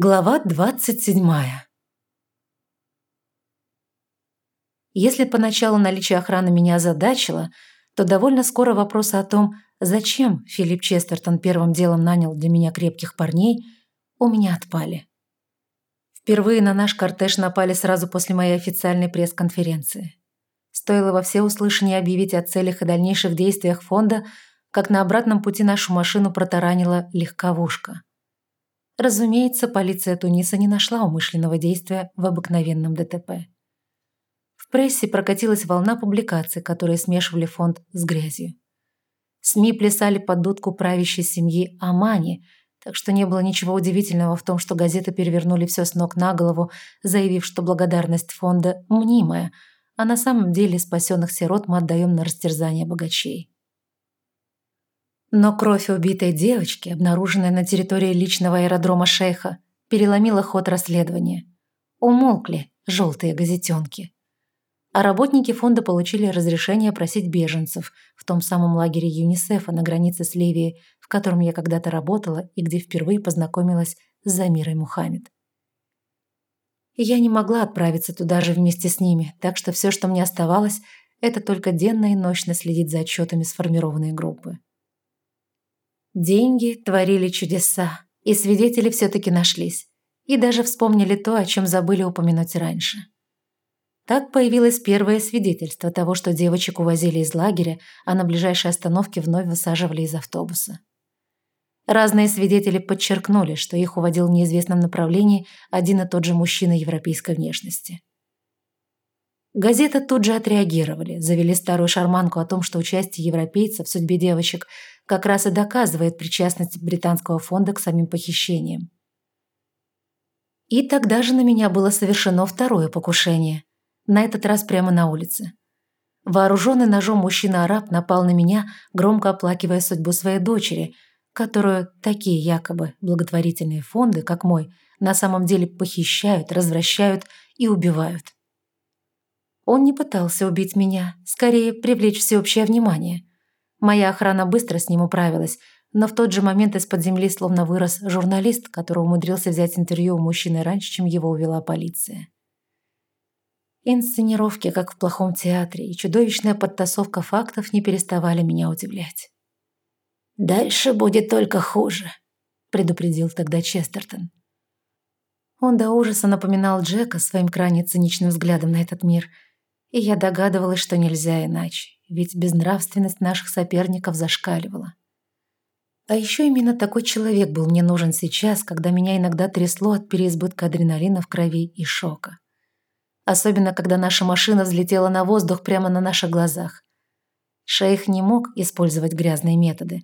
Глава двадцать седьмая. Если поначалу наличие охраны меня озадачило, то довольно скоро вопросы о том, зачем Филипп Честертон первым делом нанял для меня крепких парней, у меня отпали. Впервые на наш кортеж напали сразу после моей официальной пресс-конференции. Стоило во всеуслышание объявить о целях и дальнейших действиях фонда, как на обратном пути нашу машину протаранила легковушка – Разумеется, полиция Туниса не нашла умышленного действия в обыкновенном ДТП. В прессе прокатилась волна публикаций, которые смешивали фонд с грязью. СМИ плясали под дудку правящей семьи Амани, так что не было ничего удивительного в том, что газеты перевернули все с ног на голову, заявив, что благодарность фонда мнимая, а на самом деле спасенных сирот мы отдаем на растерзание богачей. Но кровь убитой девочки, обнаруженная на территории личного аэродрома шейха, переломила ход расследования. Умолкли желтые газетенки. А работники фонда получили разрешение просить беженцев в том самом лагере ЮНИСЕФа на границе с Ливией, в котором я когда-то работала и где впервые познакомилась с Замирой Мухаммед. я не могла отправиться туда же вместе с ними, так что все, что мне оставалось, это только денно и ночно следить за отчетами сформированной группы. Деньги творили чудеса, и свидетели все-таки нашлись, и даже вспомнили то, о чем забыли упомянуть раньше. Так появилось первое свидетельство того, что девочек увозили из лагеря, а на ближайшей остановке вновь высаживали из автобуса. Разные свидетели подчеркнули, что их уводил в неизвестном направлении один и тот же мужчина европейской внешности. Газеты тут же отреагировали, завели старую шарманку о том, что участие европейцев в судьбе девочек как раз и доказывает причастность британского фонда к самим похищениям. И тогда же на меня было совершено второе покушение, на этот раз прямо на улице. Вооруженный ножом мужчина-араб напал на меня, громко оплакивая судьбу своей дочери, которую такие якобы благотворительные фонды, как мой, на самом деле похищают, развращают и убивают. Он не пытался убить меня, скорее привлечь всеобщее внимание. Моя охрана быстро с ним управилась, но в тот же момент из-под земли словно вырос журналист, который умудрился взять интервью у мужчины раньше, чем его увела полиция. Инсценировки, как в плохом театре, и чудовищная подтасовка фактов не переставали меня удивлять. «Дальше будет только хуже», — предупредил тогда Честертон. Он до ужаса напоминал Джека своим крайне циничным взглядом на этот мир, и я догадывалась, что нельзя иначе ведь безнравственность наших соперников зашкаливала. А еще именно такой человек был мне нужен сейчас, когда меня иногда трясло от переизбытка адреналина в крови и шока. Особенно, когда наша машина взлетела на воздух прямо на наших глазах. Шейх не мог использовать грязные методы,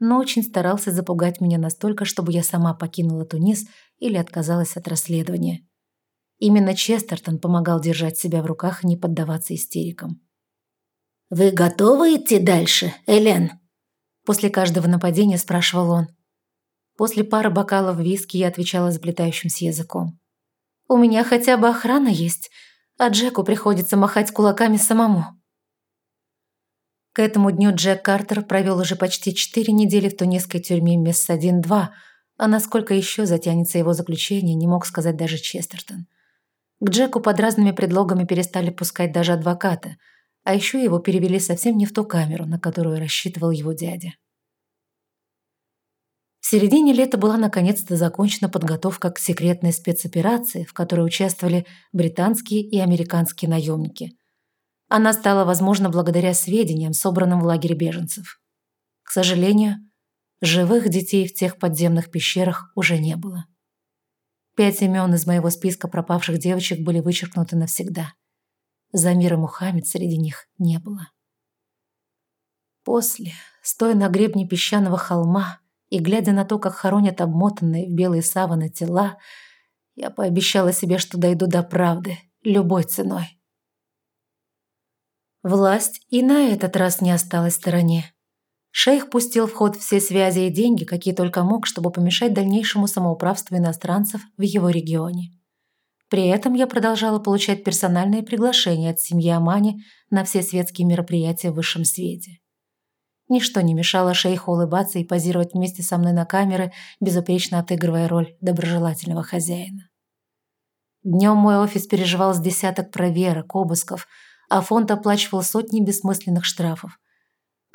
но очень старался запугать меня настолько, чтобы я сама покинула Тунис или отказалась от расследования. Именно Честертон помогал держать себя в руках и не поддаваться истерикам. «Вы готовы идти дальше, Элен?» После каждого нападения спрашивал он. После пары бокалов виски я отвечала заплетающимся языком. «У меня хотя бы охрана есть, а Джеку приходится махать кулаками самому». К этому дню Джек Картер провел уже почти четыре недели в тунисской тюрьме Месс-1-2, а насколько еще затянется его заключение, не мог сказать даже Честертон. К Джеку под разными предлогами перестали пускать даже адвоката – а еще его перевели совсем не в ту камеру, на которую рассчитывал его дядя. В середине лета была наконец-то закончена подготовка к секретной спецоперации, в которой участвовали британские и американские наемники. Она стала возможна благодаря сведениям, собранным в лагере беженцев. К сожалению, живых детей в тех подземных пещерах уже не было. Пять имен из моего списка пропавших девочек были вычеркнуты навсегда – Замира Мухаммед среди них не было. После, стоя на гребне песчаного холма и глядя на то, как хоронят обмотанные в белые саваны тела, я пообещала себе, что дойду до правды любой ценой. Власть и на этот раз не осталась в стороне. Шейх пустил в ход все связи и деньги, какие только мог, чтобы помешать дальнейшему самоуправству иностранцев в его регионе. При этом я продолжала получать персональные приглашения от семьи Амани на все светские мероприятия в высшем свете. Ничто не мешало шейху улыбаться и позировать вместе со мной на камеры, безупречно отыгрывая роль доброжелательного хозяина. Днем мой офис переживал с десяток проверок, обысков, а фонд оплачивал сотни бессмысленных штрафов.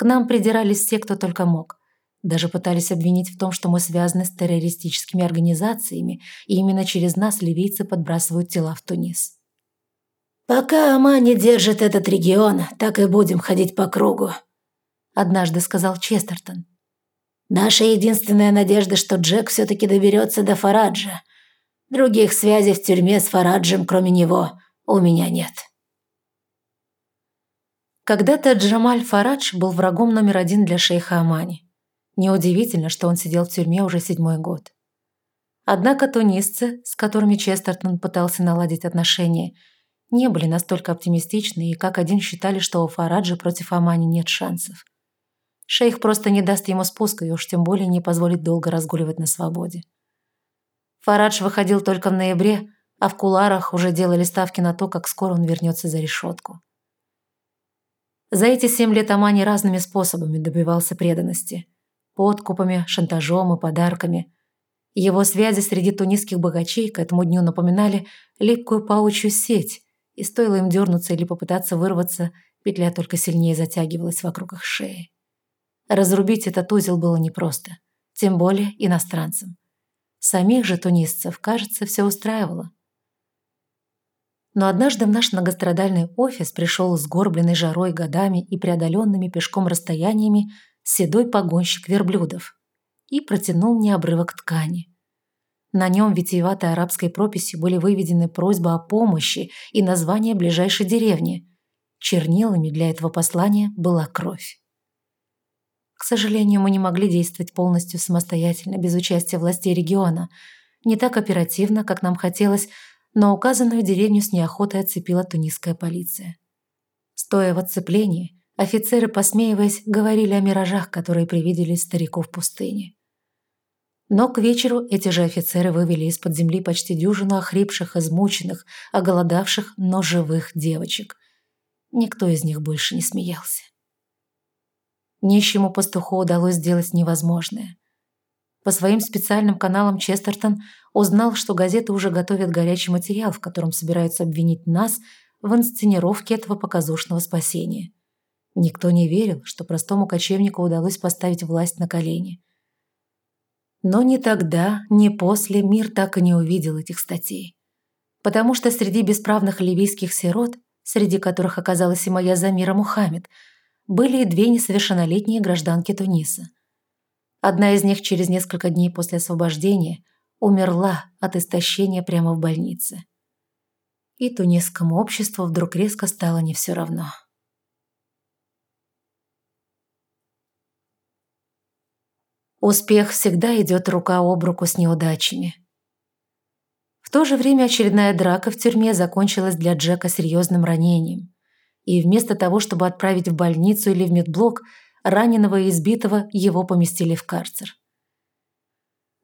К нам придирались все, кто только мог. Даже пытались обвинить в том, что мы связаны с террористическими организациями, и именно через нас ливийцы подбрасывают тела в Тунис. «Пока Амани держит этот регион, так и будем ходить по кругу», – однажды сказал Честертон. «Наша единственная надежда, что Джек все-таки доберется до Фараджа. Других связей в тюрьме с Фараджем, кроме него, у меня нет». Когда-то Джамаль Фарадж был врагом номер один для шейха Амани. Неудивительно, что он сидел в тюрьме уже седьмой год. Однако тунисцы, с которыми Честертон пытался наладить отношения, не были настолько оптимистичны и как один считали, что у Фараджа против Амани нет шансов. Шейх просто не даст ему спуска и уж тем более не позволит долго разгуливать на свободе. Фарадж выходил только в ноябре, а в куларах уже делали ставки на то, как скоро он вернется за решетку. За эти семь лет Амани разными способами добивался преданности. Подкупами, шантажом и подарками. Его связи среди тунисских богачей к этому дню напоминали липкую паучью сеть, и стоило им дернуться или попытаться вырваться, петля только сильнее затягивалась вокруг их шеи. Разрубить этот узел было непросто, тем более иностранцам. Самих же тунисцев, кажется, все устраивало. Но однажды в наш многострадальный офис пришел сгорбленный жарой годами и преодоленными пешком расстояниями седой погонщик верблюдов и протянул мне обрывок ткани. На нем витиеватой арабской прописью были выведены просьба о помощи и название ближайшей деревни. Чернилами для этого послания была кровь. К сожалению, мы не могли действовать полностью самостоятельно, без участия властей региона. Не так оперативно, как нам хотелось, но указанную деревню с неохотой оцепила тунисская полиция. Стоя в оцеплении, офицеры, посмеиваясь, говорили о миражах, которые привиделись старику в пустыне. Но к вечеру эти же офицеры вывели из-под земли почти дюжину охрипших, измученных, оголодавших, но живых девочек. Никто из них больше не смеялся. Нищему пастуху удалось сделать невозможное. По своим специальным каналам Честертон узнал, что газеты уже готовят горячий материал, в котором собираются обвинить нас в инсценировке этого показушного спасения. Никто не верил, что простому кочевнику удалось поставить власть на колени – но ни тогда, ни после мир так и не увидел этих статей. Потому что среди бесправных ливийских сирот, среди которых оказалась и моя Замира Мухаммед, были и две несовершеннолетние гражданки Туниса. Одна из них через несколько дней после освобождения умерла от истощения прямо в больнице. И тунисскому обществу вдруг резко стало не все равно. Успех всегда идет рука об руку с неудачами. В то же время очередная драка в тюрьме закончилась для Джека серьезным ранением. И вместо того, чтобы отправить в больницу или в медблок, раненого и избитого его поместили в карцер.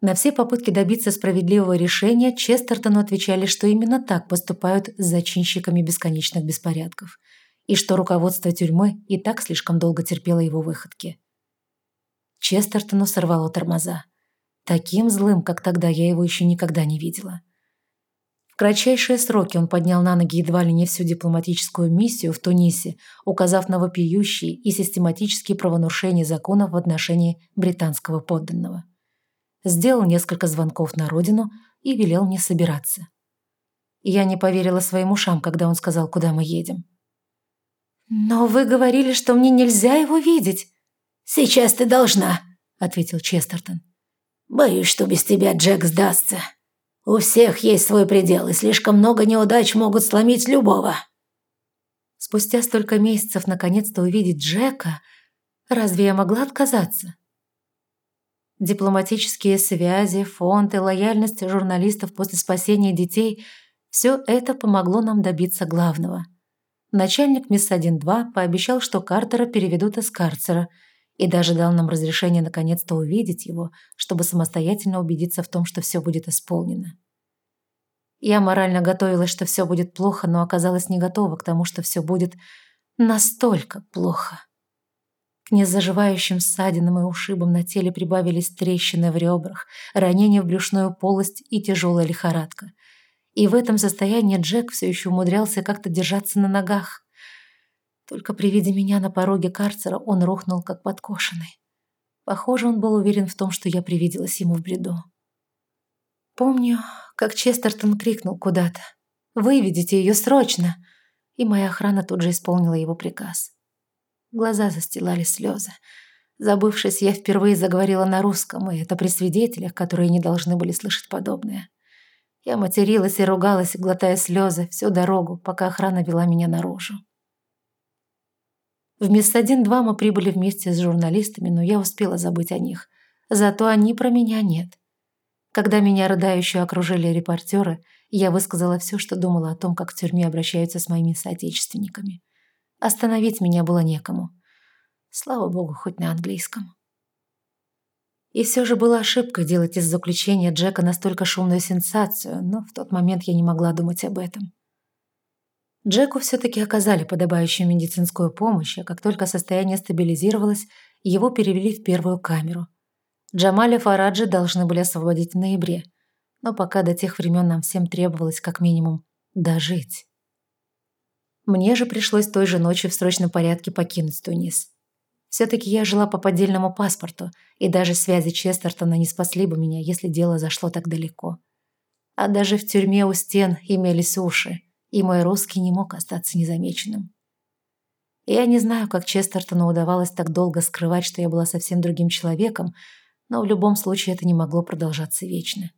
На все попытки добиться справедливого решения Честертону отвечали, что именно так поступают с зачинщиками бесконечных беспорядков, и что руководство тюрьмы и так слишком долго терпело его выходки. Честертону сорвало тормоза. Таким злым, как тогда, я его еще никогда не видела. В кратчайшие сроки он поднял на ноги едва ли не всю дипломатическую миссию в Тунисе, указав на вопиющие и систематические правонарушения законов в отношении британского подданного. Сделал несколько звонков на родину и велел мне собираться. Я не поверила своим ушам, когда он сказал, куда мы едем. «Но вы говорили, что мне нельзя его видеть!» «Сейчас ты должна», — ответил Честертон. «Боюсь, что без тебя Джек сдастся. У всех есть свой предел, и слишком много неудач могут сломить любого». Спустя столько месяцев наконец-то увидеть Джека, разве я могла отказаться? Дипломатические связи, фонд и лояльность журналистов после спасения детей – все это помогло нам добиться главного. Начальник МИС-1-2 пообещал, что Картера переведут из карцера – и даже дал нам разрешение наконец-то увидеть его, чтобы самостоятельно убедиться в том, что все будет исполнено. Я морально готовилась, что все будет плохо, но оказалась не готова к тому, что все будет настолько плохо. К незаживающим ссадинам и ушибам на теле прибавились трещины в ребрах, ранения в брюшную полость и тяжелая лихорадка. И в этом состоянии Джек все еще умудрялся как-то держаться на ногах. Только при виде меня на пороге карцера он рухнул, как подкошенный. Похоже, он был уверен в том, что я привиделась ему в бреду. Помню, как Честертон крикнул куда-то. «Выведите ее срочно!» И моя охрана тут же исполнила его приказ. Глаза застилали слезы. Забывшись, я впервые заговорила на русском, и это при свидетелях, которые не должны были слышать подобное. Я материлась и ругалась, глотая слезы всю дорогу, пока охрана вела меня наружу. В МИС-1-2 мы прибыли вместе с журналистами, но я успела забыть о них. Зато они про меня нет. Когда меня рыдающую окружили репортеры, я высказала все, что думала о том, как в тюрьме обращаются с моими соотечественниками. Остановить меня было некому. Слава богу, хоть на английском. И все же была ошибка делать из заключения Джека настолько шумную сенсацию, но в тот момент я не могла думать об этом. Джеку все-таки оказали подобающую медицинскую помощь, а как только состояние стабилизировалось, его перевели в первую камеру. Джамаля Фараджи должны были освободить в ноябре, но пока до тех времен нам всем требовалось как минимум дожить. Мне же пришлось той же ночью в срочном порядке покинуть Тунис. Все-таки я жила по поддельному паспорту, и даже связи Честертона не спасли бы меня, если дело зашло так далеко. А даже в тюрьме у стен имелись уши, и мой русский не мог остаться незамеченным. Я не знаю, как Честертону удавалось так долго скрывать, что я была совсем другим человеком, но в любом случае это не могло продолжаться вечно.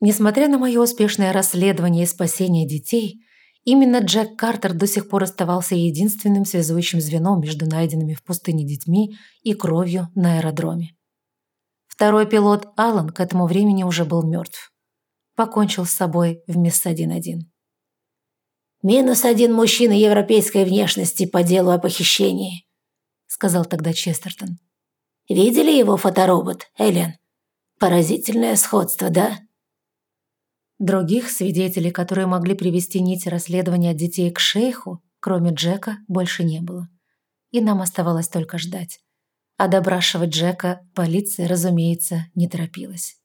Несмотря на мое успешное расследование и спасение детей, именно Джек Картер до сих пор оставался единственным связующим звеном между найденными в пустыне детьми и кровью на аэродроме. Второй пилот Алан к этому времени уже был мертв. Покончил с собой в МИС-1-1. «Минус один мужчина европейской внешности по делу о похищении», сказал тогда Честертон. «Видели его фоторобот, Эллен? Поразительное сходство, да?» Других свидетелей, которые могли привести нить расследования детей к шейху, кроме Джека, больше не было. И нам оставалось только ждать. А допрашивать Джека полиция, разумеется, не торопилась.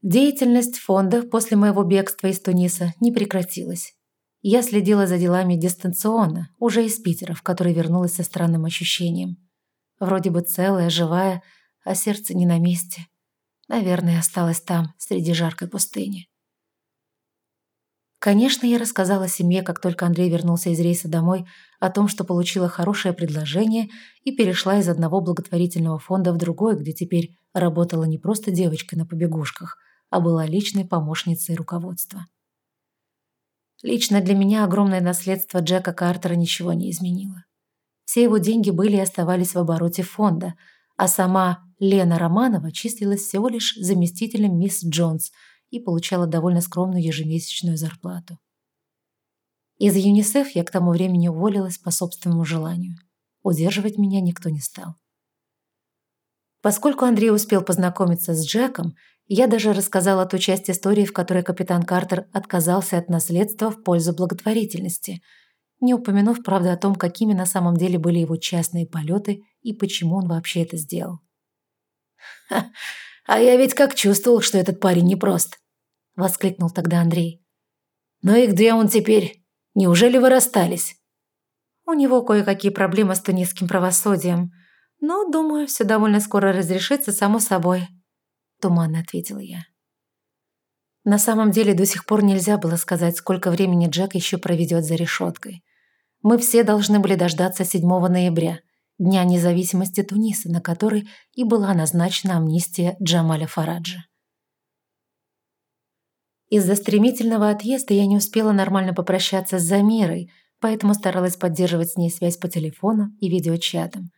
Деятельность фонда после моего бегства из Туниса не прекратилась. Я следила за делами дистанционно, уже из Питера, в который вернулась со странным ощущением. Вроде бы целая, живая, а сердце не на месте – Наверное, осталась там, среди жаркой пустыни. Конечно, я рассказала семье, как только Андрей вернулся из рейса домой, о том, что получила хорошее предложение и перешла из одного благотворительного фонда в другой, где теперь работала не просто девочкой на побегушках, а была личной помощницей руководства. Лично для меня огромное наследство Джека Картера ничего не изменило. Все его деньги были и оставались в обороте фонда, а сама Лена Романова числилась всего лишь заместителем мисс Джонс и получала довольно скромную ежемесячную зарплату. Из ЮНИСЕФ я к тому времени уволилась по собственному желанию. Удерживать меня никто не стал. Поскольку Андрей успел познакомиться с Джеком, я даже рассказала ту часть истории, в которой капитан Картер отказался от наследства в пользу благотворительности, не упомянув, правда, о том, какими на самом деле были его частные полеты и почему он вообще это сделал. а я ведь как чувствовал, что этот парень непрост», — воскликнул тогда Андрей. «Ну и где он теперь? Неужели вы расстались?» «У него кое-какие проблемы с тунисским правосудием, но, думаю, все довольно скоро разрешится само собой», — туманно ответила я. На самом деле до сих пор нельзя было сказать, сколько времени Джек еще проведет за решеткой. Мы все должны были дождаться 7 ноября, Дня независимости Туниса, на который и была назначена амнистия Джамаля Фараджа. Из-за стремительного отъезда я не успела нормально попрощаться с Замирой, поэтому старалась поддерживать с ней связь по телефону и видеочатам.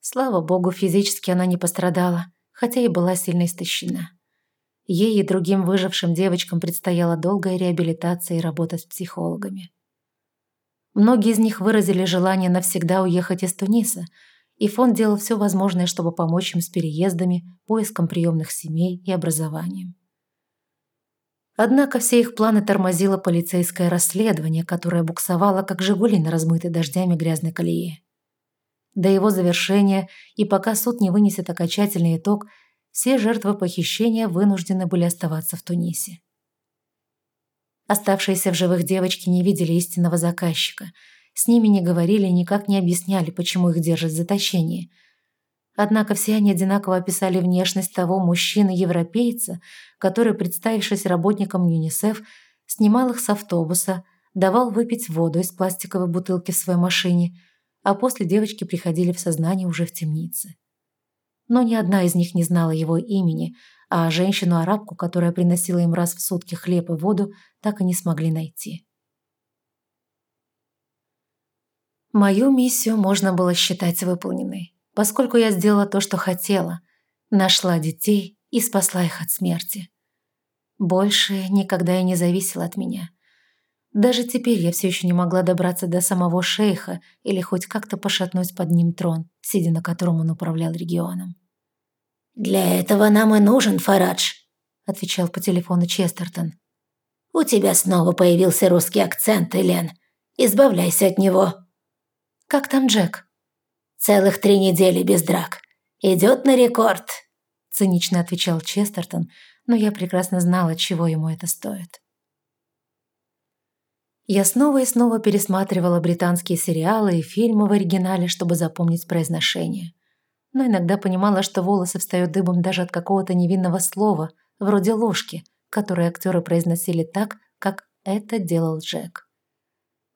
Слава богу, физически она не пострадала, хотя и была сильно истощена. Ей и другим выжившим девочкам предстояла долгая реабилитация и работа с психологами. Многие из них выразили желание навсегда уехать из Туниса, и фонд делал все возможное, чтобы помочь им с переездами, поиском приемных семей и образованием. Однако все их планы тормозило полицейское расследование, которое буксовало, как «Жигули» на размытой дождями грязной колее. До его завершения, и пока суд не вынесет окончательный итог, все жертвы похищения вынуждены были оставаться в Тунисе. Оставшиеся в живых девочки не видели истинного заказчика. С ними не говорили и никак не объясняли, почему их держат в заточении. Однако все они одинаково описали внешность того мужчины-европейца, который, представившись работником ЮНИСЕФ, снимал их с автобуса, давал выпить воду из пластиковой бутылки в своей машине, а после девочки приходили в сознание уже в темнице. Но ни одна из них не знала его имени, а женщину-арабку, которая приносила им раз в сутки хлеб и воду, так и не смогли найти. Мою миссию можно было считать выполненной, поскольку я сделала то, что хотела, нашла детей и спасла их от смерти. Больше никогда и не зависело от меня. Даже теперь я все еще не могла добраться до самого шейха или хоть как-то пошатнуть под ним трон, сидя на котором он управлял регионом. «Для этого нам и нужен Фарадж», — отвечал по телефону Честертон. «У тебя снова появился русский акцент, Элен. Избавляйся от него». «Как там Джек?» «Целых три недели без драк. Идет на рекорд», — цинично отвечал Честертон, но я прекрасно знала, чего ему это стоит. Я снова и снова пересматривала британские сериалы и фильмы в оригинале, чтобы запомнить произношение но иногда понимала, что волосы встают дыбом даже от какого-то невинного слова, вроде ложки, которое актеры произносили так, как это делал Джек.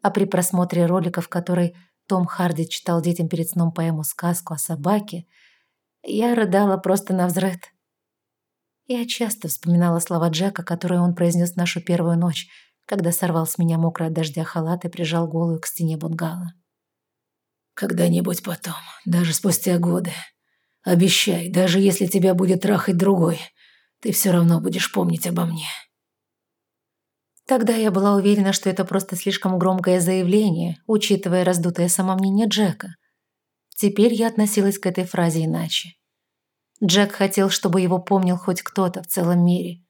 А при просмотре роликов, который Том Харди читал детям перед сном поэму-сказку о собаке, я рыдала просто на взрыд. Я часто вспоминала слова Джека, которые он произнес в нашу первую ночь, когда сорвал с меня мокрый от дождя халат и прижал голую к стене бунгало. Когда-нибудь потом, даже спустя годы. Обещай, даже если тебя будет трахать другой, ты все равно будешь помнить обо мне. Тогда я была уверена, что это просто слишком громкое заявление, учитывая раздутое самомнение Джека. Теперь я относилась к этой фразе иначе. Джек хотел, чтобы его помнил хоть кто-то в целом мире.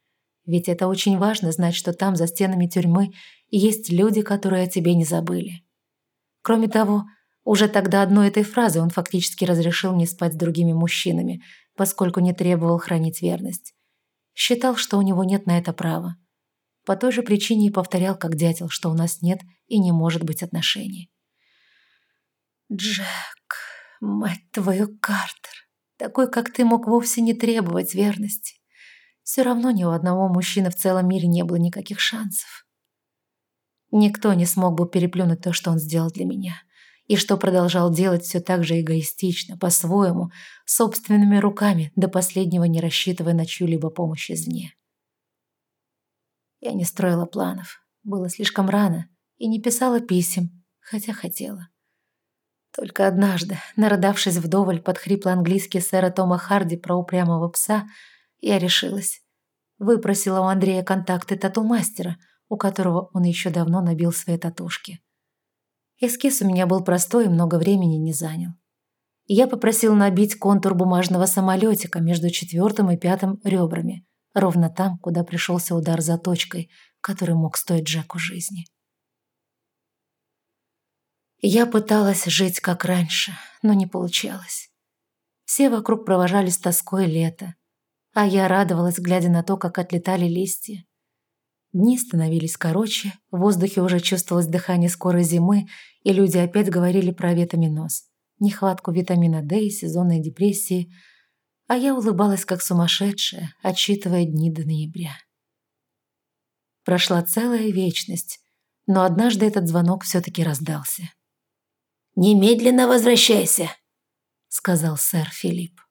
Ведь это очень важно знать, что там, за стенами тюрьмы, есть люди, которые о тебе не забыли. Кроме того, уже тогда одной этой фразы он фактически разрешил мне спать с другими мужчинами, поскольку не требовал хранить верность. Считал, что у него нет на это права. По той же причине и повторял, как дятел, что у нас нет и не может быть отношений. «Джек, мать твою, Картер, такой, как ты, мог вовсе не требовать верности. Все равно ни у одного мужчины в целом мире не было никаких шансов. Никто не смог бы переплюнуть то, что он сделал для меня» и что продолжал делать все так же эгоистично, по-своему, собственными руками, до последнего не рассчитывая на чью-либо помощь извне. Я не строила планов, было слишком рано, и не писала писем, хотя хотела. Только однажды, народавшись вдоволь под хриплый английский сэра Тома Харди про упрямого пса, я решилась. Выпросила у Андрея контакты тату-мастера, у которого он еще давно набил свои татушки. Эскиз у меня был простой и много времени не занял. Я попросил набить контур бумажного самолетика между четвертым и пятым ребрами, ровно там, куда пришелся удар заточкой, который мог стоить Джеку жизни. Я пыталась жить как раньше, но не получалось. Все вокруг провожали с тоской лето, а я радовалась, глядя на то, как отлетали листья. Дни становились короче, в воздухе уже чувствовалось дыхание скорой зимы, и люди опять говорили про витаминоз, нехватку витамина D и сезонные депрессии, а я улыбалась как сумасшедшая, отсчитывая дни до ноября. Прошла целая вечность, но однажды этот звонок все-таки раздался. «Немедленно возвращайся», — сказал сэр Филипп.